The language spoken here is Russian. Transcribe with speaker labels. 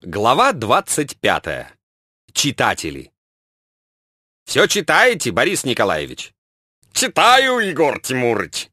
Speaker 1: Глава 25. Читатели. Все читаете, Борис Николаевич?
Speaker 2: Читаю, Егор Тимурыч.